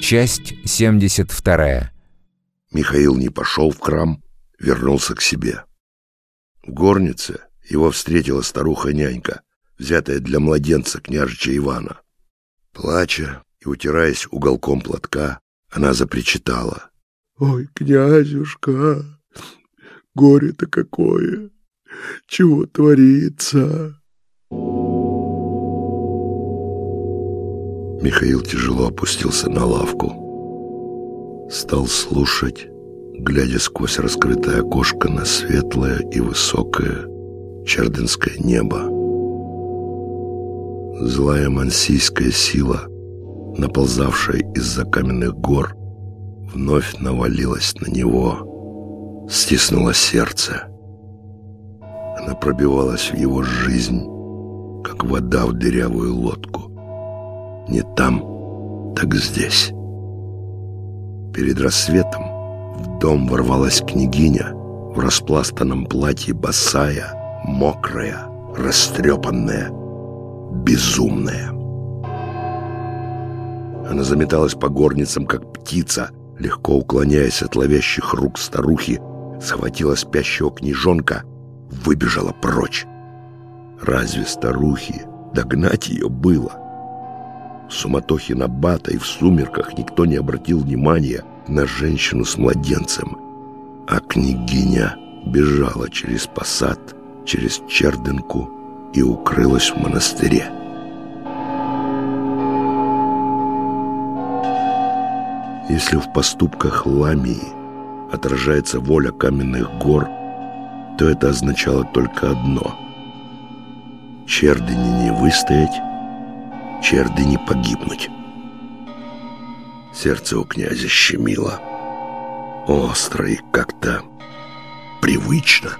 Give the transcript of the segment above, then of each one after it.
Часть 72. Михаил не пошел в храм, вернулся к себе. В горнице его встретила старуха-нянька, взятая для младенца княжича Ивана. Плача и утираясь уголком платка, она запричитала. «Ой, князюшка, горе-то какое! Чего творится?» Михаил тяжело опустился на лавку. Стал слушать, глядя сквозь раскрытое окошко на светлое и высокое чердынское небо. Злая мансийская сила, наползавшая из-за каменных гор, вновь навалилась на него, стиснула сердце. Она пробивалась в его жизнь, как вода в дырявую лодку. Не там, так здесь. Перед рассветом в дом ворвалась княгиня в распластанном платье босая, мокрая, растрепанная, безумная. Она заметалась по горницам, как птица, легко уклоняясь от ловящих рук старухи, схватила спящего княжонка, выбежала прочь. Разве старухи догнать ее было? В суматохе на бата и в сумерках никто не обратил внимания на женщину с младенцем, а княгиня бежала через посад, через Чердынку и укрылась в монастыре. Если в поступках Ламии отражается воля каменных гор, то это означало только одно — Чердыне не выстоять, черды не погибнуть. Сердце у князя щемило. Остро и как-то привычно.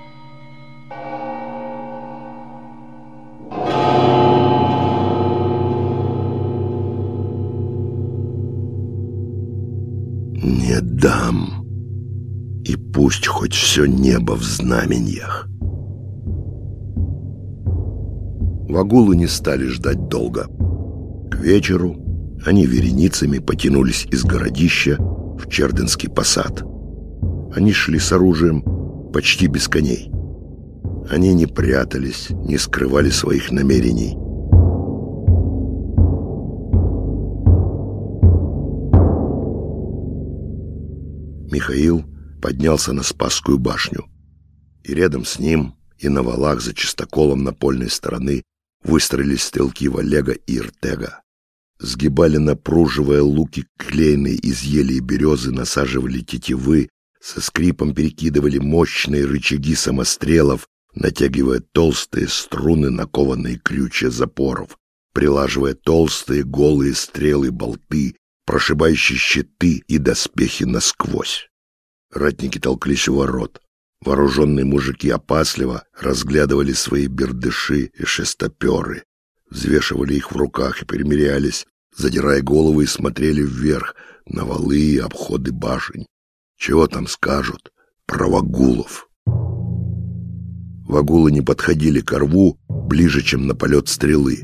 Не дам. И пусть хоть все небо в знаменьях. Вагулы не стали ждать долго. Вечеру они вереницами потянулись из городища в Черденский посад. Они шли с оружием почти без коней. Они не прятались, не скрывали своих намерений. Михаил поднялся на Спасскую башню. И рядом с ним, и на валах за чистоколом напольной стороны выстроились стрелки Валега и Иртега. Сгибали напруживая луки клейные из ели и березы, насаживали тетивы, со скрипом перекидывали мощные рычаги самострелов, натягивая толстые струны на кованые крючья запоров, прилаживая толстые голые стрелы болты, прошибающие щиты и доспехи насквозь. Ратники толклись у ворот. Вооруженные мужики опасливо разглядывали свои бердыши и шестоперы, взвешивали их в руках и примерялись, задирая головы и смотрели вверх на валы и обходы башень. Чего там скажут про вагулов? Вагулы не подходили к рву ближе, чем на полет стрелы.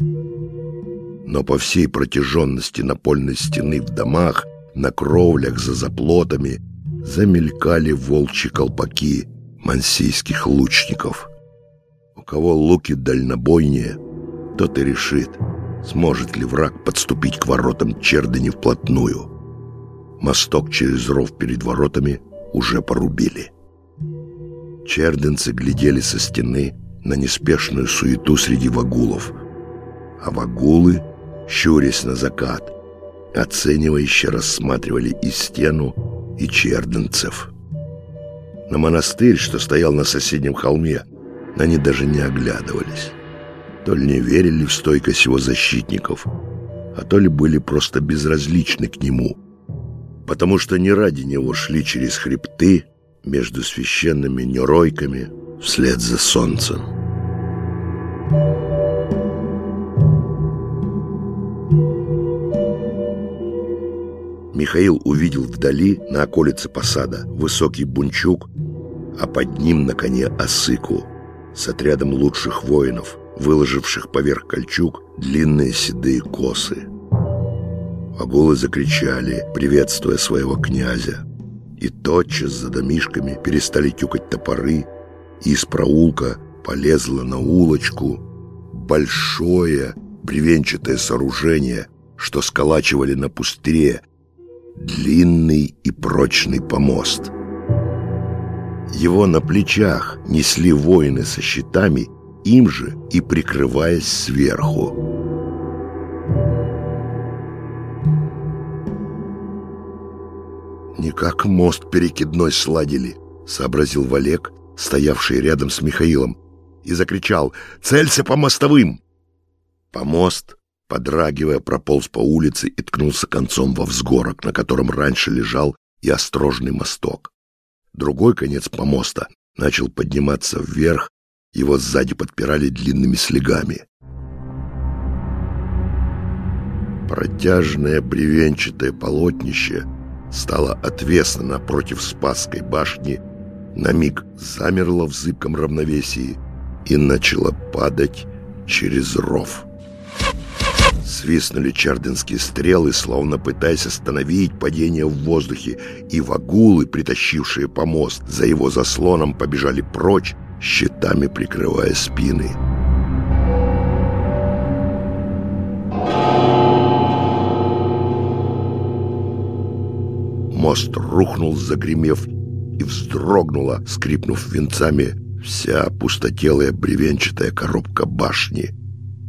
Но по всей протяженности напольной стены в домах, на кровлях, за заплотами замелькали волчьи колпаки мансийских лучников. У кого луки дальнобойнее, тот и решит, сможет ли враг подступить к воротам Чердани вплотную. Мосток через ров перед воротами уже порубили. Черденцы глядели со стены на неспешную суету среди вагулов, а вагулы, щурясь на закат, оценивающе рассматривали и стену, и черденцев. На монастырь, что стоял на соседнем холме, они даже не оглядывались. То ли не верили в стойкость его защитников, а то ли были просто безразличны к нему, потому что не ради него шли через хребты между священными неройками вслед за солнцем. Михаил увидел вдали на околице посада высокий бунчук, а под ним на коне осыку с отрядом лучших воинов, выложивших поверх кольчуг длинные седые косы. Вагулы закричали, приветствуя своего князя. И тотчас за домишками перестали тюкать топоры, и из проулка полезло на улочку большое бревенчатое сооружение, что сколачивали на пустыре, длинный и прочный помост. Его на плечах несли воины со щитами, им же и прикрываясь сверху. «Не как мост перекидной сладили», — сообразил Валек, стоявший рядом с Михаилом, и закричал «Целься по мостовым!» Помост, подрагивая, прополз по улице и ткнулся концом во взгорок, на котором раньше лежал и острожный мосток. Другой конец помоста начал подниматься вверх, его сзади подпирали длинными слегами. Протяжное бревенчатое полотнище стало отвесно напротив Спасской башни, на миг замерло в зыбком равновесии и начало падать через ров. Свистнули чардинские стрелы, словно пытаясь остановить падение в воздухе, и вагулы, притащившие помост за его заслоном, побежали прочь, щитами прикрывая спины. Мост рухнул, загремев, и вздрогнула, скрипнув венцами, вся пустотелая бревенчатая коробка башни.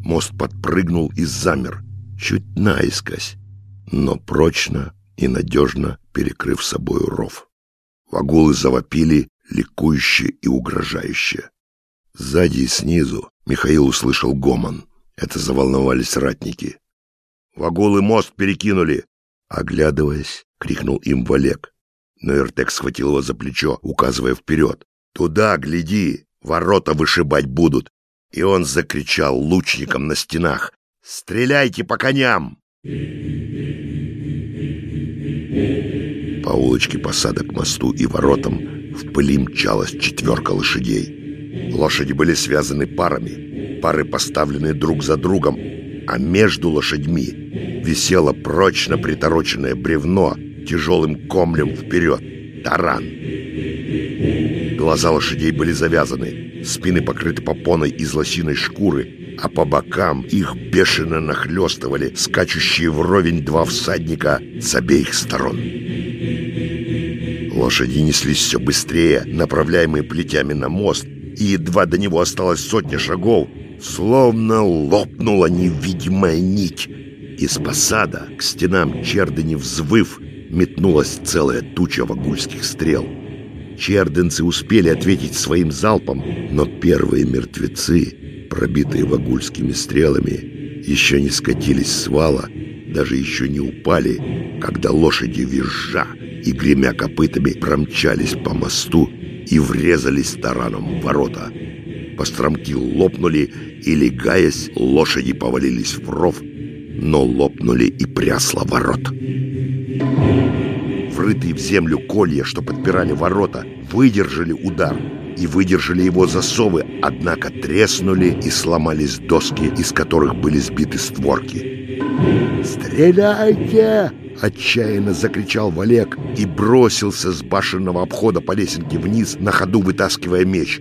Мост подпрыгнул и замер, чуть наискось, но прочно и надежно перекрыв собою ров. Вагулы завопили, ликующе и угрожающе. Сзади и снизу Михаил услышал гомон. Это заволновались ратники. «Вагулы мост перекинули!» Оглядываясь, крикнул им Валек. Но Иртек схватил его за плечо, указывая вперед. «Туда, гляди! Ворота вышибать будут!» И он закричал лучникам на стенах. «Стреляйте по коням!» По улочке посадок мосту и воротам в пыли мчалась четверка лошадей. Лошади были связаны парами, пары поставлены друг за другом, а между лошадьми висело прочно притороченное бревно тяжелым комлем вперед. Таран. Глаза лошадей были завязаны, спины покрыты попоной из лосиной шкуры, а по бокам их бешено нахлестывали скачущие вровень два всадника с обеих сторон. Лошади неслись все быстрее, направляемые плетями на мост, и едва до него осталось сотня шагов, словно лопнула невидимая нить. Из посада к стенам чердыни взвыв, метнулась целая туча вагульских стрел. Черденцы успели ответить своим залпом, но первые мертвецы, пробитые вагульскими стрелами, еще не скатились с вала, даже еще не упали, когда лошади визжа и, гремя копытами, промчались по мосту и врезались тараном в ворота. Постромки лопнули, и, легаясь, лошади повалились в ров, но лопнули и прясла ворот. Врытые в землю колья, что подпирали ворота, выдержали удар и выдержали его засовы, однако треснули и сломались доски, из которых были сбиты створки. «Стреляйте!» — отчаянно закричал Валек и бросился с башенного обхода по лесенке вниз, на ходу вытаскивая меч.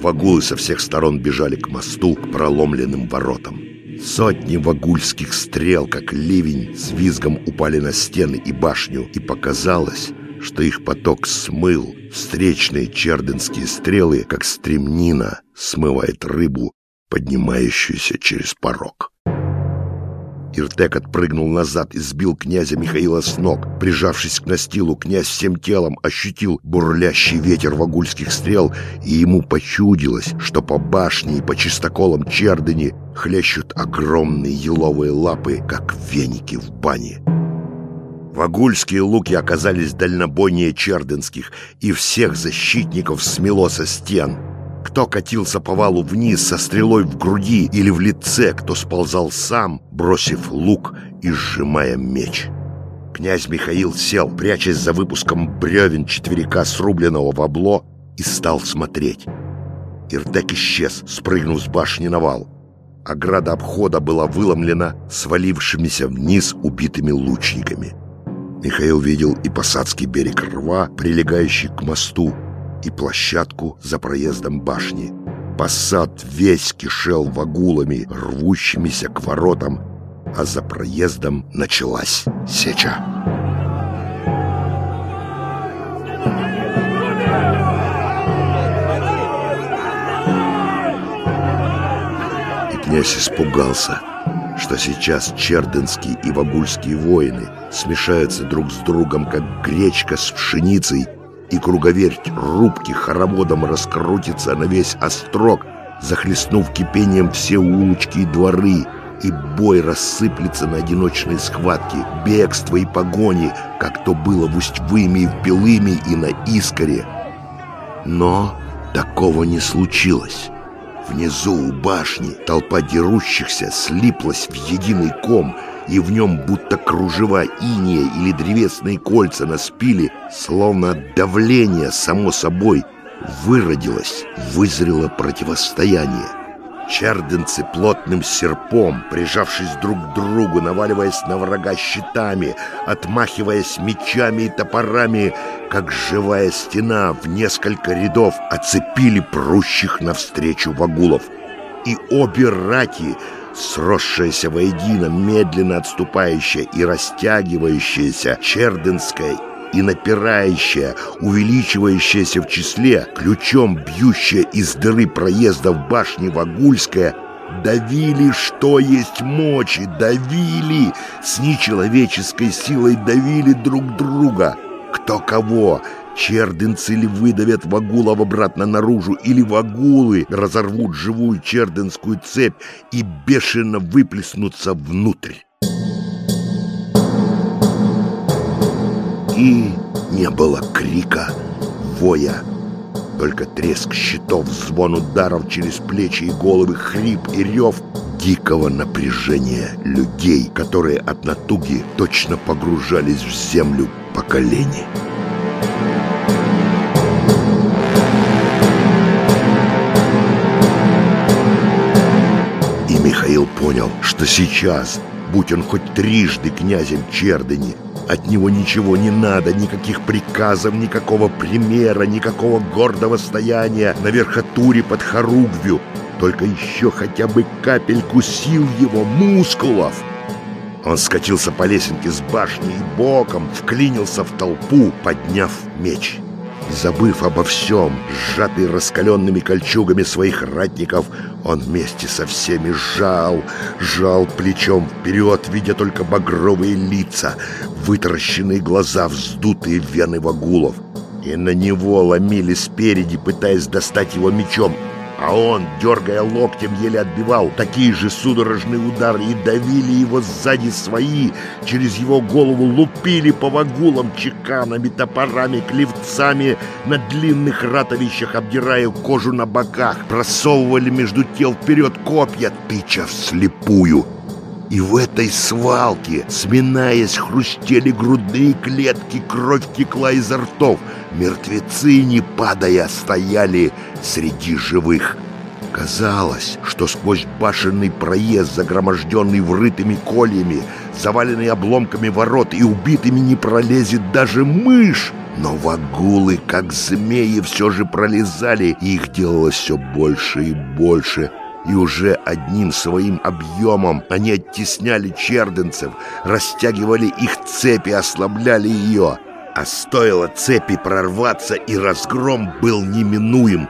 Вагулы со всех сторон бежали к мосту, к проломленным воротам. Сотни вагульских стрел, как ливень, с визгом упали на стены и башню, и показалось, что их поток смыл встречные черденские стрелы, как стремнина смывает рыбу, поднимающуюся через порог. Иртек отпрыгнул назад и сбил князя Михаила с ног. Прижавшись к настилу, князь всем телом ощутил бурлящий ветер вагульских стрел, и ему почудилось, что по башне и по чистоколам чердыни хлещут огромные еловые лапы, как веники в бане. Вагульские луки оказались дальнобойнее чердынских, и всех защитников смело со стен — кто катился по валу вниз со стрелой в груди или в лице, кто сползал сам, бросив лук и сжимая меч. Князь Михаил сел, прячась за выпуском бревен четверика, срубленного в обло, и стал смотреть. Иртек исчез, спрыгнув с башни на вал. ограда обхода была выломлена свалившимися вниз убитыми лучниками. Михаил видел и посадский берег рва, прилегающий к мосту, и площадку за проездом башни. Посад весь кишел вагулами, рвущимися к воротам, а за проездом началась сеча. И князь испугался, что сейчас черденские и вагульские воины смешаются друг с другом, как гречка с пшеницей, и круговерть рубки хороводом раскрутится на весь острог, захлестнув кипением все улочки и дворы, и бой рассыплется на одиночные схватки, бегство и погони, как то было в Усть-Выме и в Белыме и на Искоре. Но такого не случилось. Внизу у башни толпа дерущихся слиплась в единый ком, и в нем будто кружева иния или древесные кольца на спиле, словно от давления само собой, выродилось, вызрело противостояние. Черденцы плотным серпом, прижавшись друг к другу, наваливаясь на врага щитами, отмахиваясь мечами и топорами, как живая стена в несколько рядов, оцепили прущих навстречу вагулов. И обе рати, сросшаяся воедино, медленно отступающая и растягивающаяся, черденская и напирающая, увеличивающаяся в числе, ключом бьющая из дыры проезда в башне Вагульская, давили, что есть мочи, давили, с нечеловеческой силой давили друг друга. Кто кого, черденцы ли выдавят вагулов обратно наружу, или вагулы разорвут живую черденскую цепь и бешено выплеснутся внутрь. И не было крика, воя, только треск щитов, звон ударов через плечи и головы, хрип и рев дикого напряжения людей, которые от натуги точно погружались в землю по колени. И Михаил понял, что сейчас, будь он хоть трижды князем Чердани, от него ничего не надо, никаких приказов, никакого примера, никакого гордого стояния на верхотуре под хоругвью. Только еще хотя бы капельку сил его, мускулов. Он скатился по лесенке с башни и боком вклинился в толпу, подняв меч. Забыв обо всем, сжатый раскаленными кольчугами своих ратников, он вместе со всеми жал, жал плечом вперед, видя только багровые лица, вытаращенные глаза, вздутые вены вагулов. И на него ломили спереди, пытаясь достать его мечом, а он, дергая локтем, еле отбивал такие же судорожные удары и давили его сзади свои, через его голову лупили по вагулам чеканами, топорами, клевцами на длинных ратовищах, обдирая кожу на боках, просовывали между тел вперед копья, тыча вслепую. И в этой свалке, сминаясь, хрустели грудные клетки, кровь текла изо ртов. Мертвецы, не падая, стояли среди живых. Казалось, что сквозь башенный проезд, загроможденный врытыми кольями, заваленный обломками ворот и убитыми не пролезет даже мышь. Но вагулы, как змеи, все же пролезали, и их делалось все больше и больше – и уже одним своим объемом они оттесняли черденцев, растягивали их цепи, ослабляли ее. А стоило цепи прорваться, и разгром был неминуем.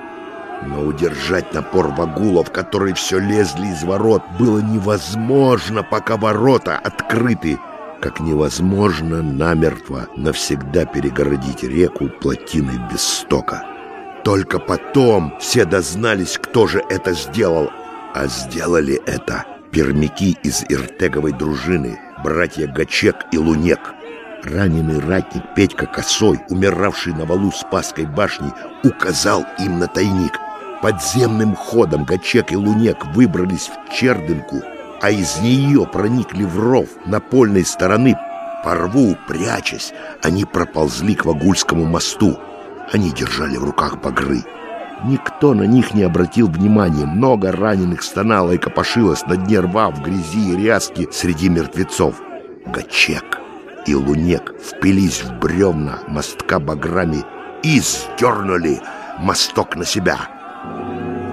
Но удержать напор вагулов, которые все лезли из ворот, было невозможно, пока ворота открыты. Как невозможно намертво навсегда перегородить реку плотиной без стока. Только потом все дознались, кто же это сделал, а сделали это пермяки из Иртеговой дружины, братья Гачек и Лунек. Раненый ратник Петька Косой, умиравший на валу Спасской башни, указал им на тайник. Подземным ходом Гачек и Лунек выбрались в Чердынку, а из нее проникли в ров напольной стороны. По рву, прячась, они проползли к Вагульскому мосту. Они держали в руках багры. Никто на них не обратил внимания. Много раненых стонало и копошилось на дне рва в грязи и ряски среди мертвецов. Гачек и Лунек впились в бревна мостка баграми и сдернули мосток на себя.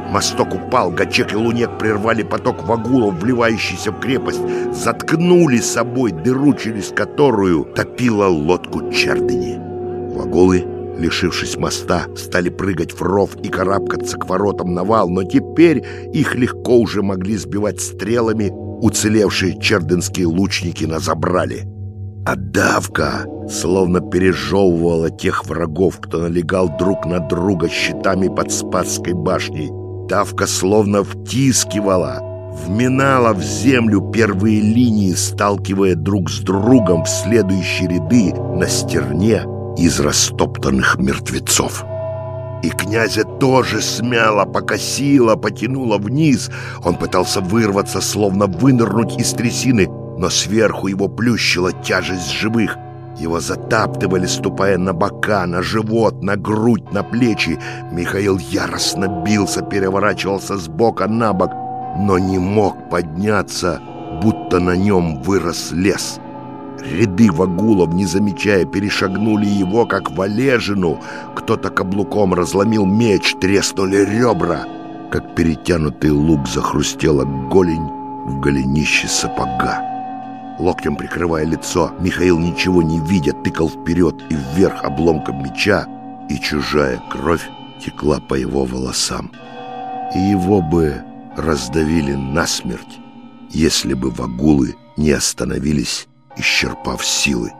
Мосток упал, Гачек и Лунек прервали поток вагулов, вливающийся в крепость, заткнули собой дыру, через которую топила лодку Чердыни. Вагулы, лишившись моста, стали прыгать в ров и карабкаться к воротам на вал, но теперь их легко уже могли сбивать стрелами уцелевшие чердынские лучники на забрали. А давка словно пережевывала тех врагов, кто налегал друг на друга щитами под Спасской башней. Давка словно втискивала, вминала в землю первые линии, сталкивая друг с другом в следующие ряды на стерне из растоптанных мертвецов. И князя тоже смяло, покосило, потянуло вниз. Он пытался вырваться, словно вынырнуть из трясины, но сверху его плющила тяжесть живых. Его затаптывали, ступая на бока, на живот, на грудь, на плечи. Михаил яростно бился, переворачивался с бока на бок, но не мог подняться, будто на нем вырос лес. Ряды вагулов, не замечая, перешагнули его, как валежину. Кто-то каблуком разломил меч, треснули ребра. Как перетянутый лук захрустела голень в голенище сапога. Локтем прикрывая лицо, Михаил, ничего не видя, тыкал вперед и вверх обломком меча, и чужая кровь текла по его волосам. И его бы раздавили насмерть, если бы вагулы не остановились, исчерпав силы.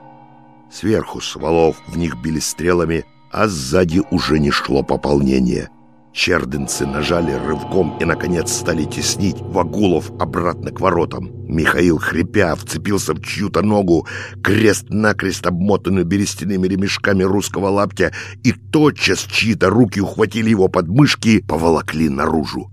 Сверху с в них били стрелами, а сзади уже не шло пополнение — Черденцы нажали рывком и, наконец, стали теснить Вагулов обратно к воротам. Михаил, хрипя, вцепился в чью-то ногу, крест-накрест обмотанную берестяными ремешками русского лаптя, и тотчас чьи-то руки ухватили его под мышки, поволокли наружу.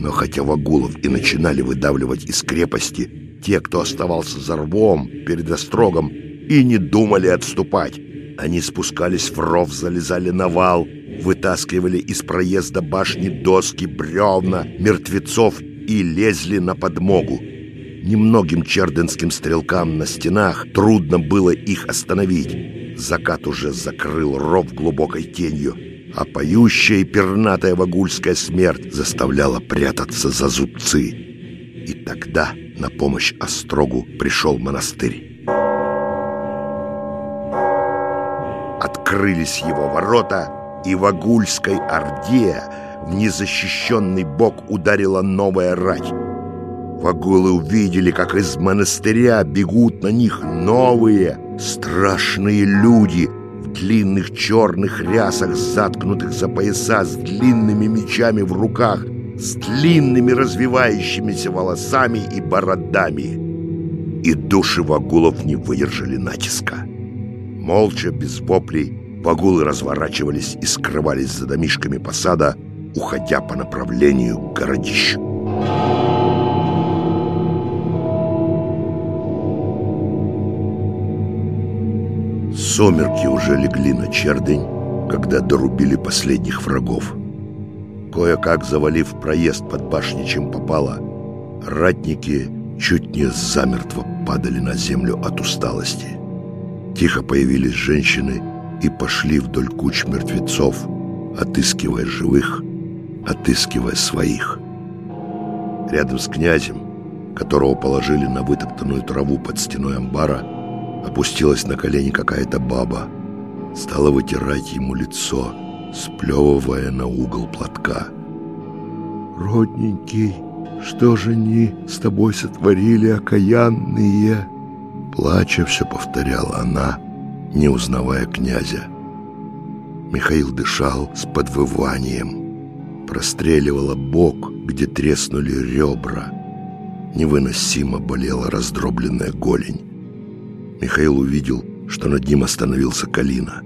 Но хотя Вагулов и начинали выдавливать из крепости, те, кто оставался за рвом перед острогом, и не думали отступать. Они спускались в ров, залезали на вал — вытаскивали из проезда башни доски, бревна, мертвецов и лезли на подмогу. Немногим черденским стрелкам на стенах трудно было их остановить. Закат уже закрыл ров глубокой тенью, а поющая пернатая вагульская смерть заставляла прятаться за зубцы. И тогда на помощь Острогу пришел монастырь. Открылись его ворота — и в Агульской Орде в незащищенный бок ударила новая рать. Вагулы увидели, как из монастыря бегут на них новые, страшные люди в длинных черных рясах, заткнутых за пояса, с длинными мечами в руках, с длинными развивающимися волосами и бородами. И души вагулов не выдержали натиска. Молча, без воплей, Вагулы разворачивались и скрывались за домишками посада, уходя по направлению к городищу. Сумерки уже легли на чердень, когда дорубили последних врагов. Кое-как завалив проезд под башней, чем попало, ратники чуть не замертво падали на землю от усталости. Тихо появились женщины и пошли вдоль куч мертвецов, отыскивая живых, отыскивая своих. Рядом с князем, которого положили на вытоптанную траву под стеной амбара, опустилась на колени какая-то баба, стала вытирать ему лицо, сплевывая на угол платка. «Родненький, что же они с тобой сотворили, окаянные?» Плача все повторяла она, — не узнавая князя. Михаил дышал с подвыванием. Простреливало бок, где треснули ребра. Невыносимо болела раздробленная голень. Михаил увидел, что над ним остановился Калина.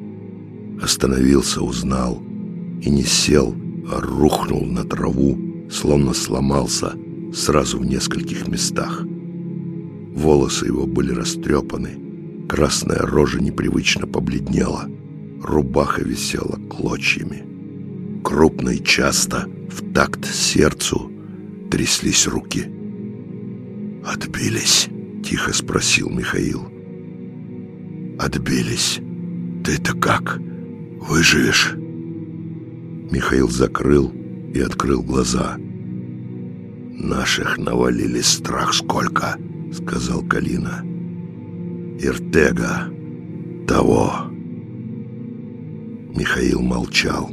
Остановился, узнал и не сел, а рухнул на траву, словно сломался сразу в нескольких местах. Волосы его были растрепаны, Красная рожа непривычно побледнела. Рубаха висела клочьями. Крупно и часто, в такт сердцу, тряслись руки. «Отбились?» — тихо спросил Михаил. «Отбились. Ты-то как? Выживешь?» Михаил закрыл и открыл глаза. «Наших навалили страх сколько!» — сказал Калина. «Иртега! Того!» Михаил молчал.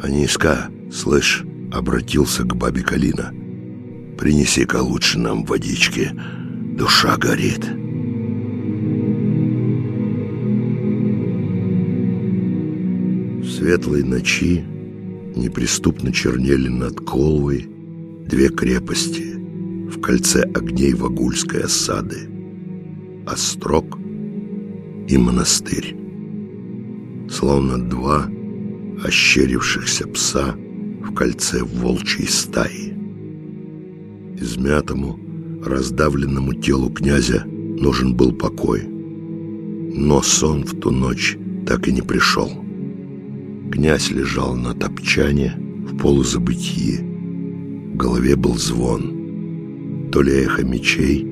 «Аниска, слышь?» — обратился к бабе Калина. «Принеси-ка лучше нам водички, душа горит». В светлой ночи неприступно чернели над Колвой две крепости в кольце огней Вагульской осады — Острог и монастырь. Словно два ощерившихся пса в кольце волчьей стаи. Измятому, раздавленному телу князя нужен был покой. Но сон в ту ночь так и не пришел. Князь лежал на топчане в полузабытии. В голове был звон. То ли эхо мечей,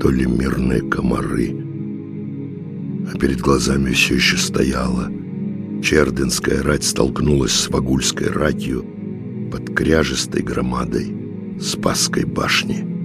то ли мирные комары. А перед глазами все еще стояла Чердынская рать столкнулась с Вагульской ратью под кряжестой громадой Спасской башни.